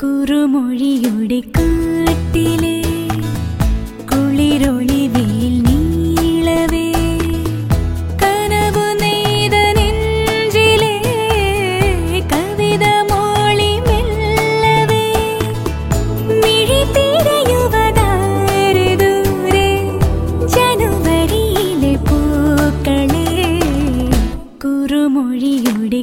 കുറുമൊഴിയുടെ കാട്ടിലെ കുളിരൊളി വെയിൽ നീളവേ. കനവു നെയ്ത നെഞ്ചിലെ കവിത മോളി മെല്ലവേ. മിഴിത്തിരയുവതാരെ ജനുവരിയിലെ പൂക്കളെ കുറുമൊഴിയുടെ